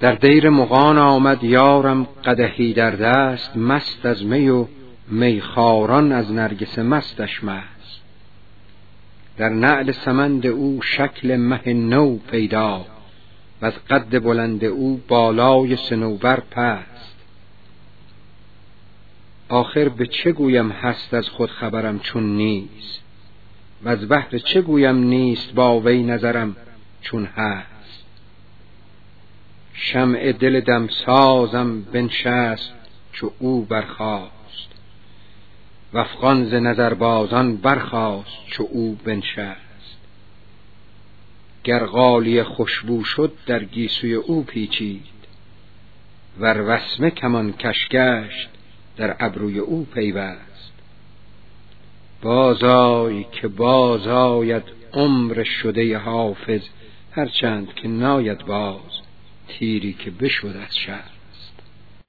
در دیر مغان آمد یارم قدهی در دست مست از می و میخاران از نرگس مستش مست. در نعل سمند او شکل مه نو پیدا و از قد بلند او بالای سنوبر پست. آخر به چه گویم هست از خود خبرم چون نیست؟ و از بحر چه گویم نیست با وی نظرم چون هست؟ شمع دل دمسازم بنشست چو او برخاست. و افغان ز نظربازان برخاست چو او بنشست. گر غالیه خوشبو شد در گیسوی او پیچید. ور وسمه کمان کش گشت در ابروی او پیوست. بازآی که بازآید عمر شده حافظ هرچند که ناید باز. تیری که بشد از شهر.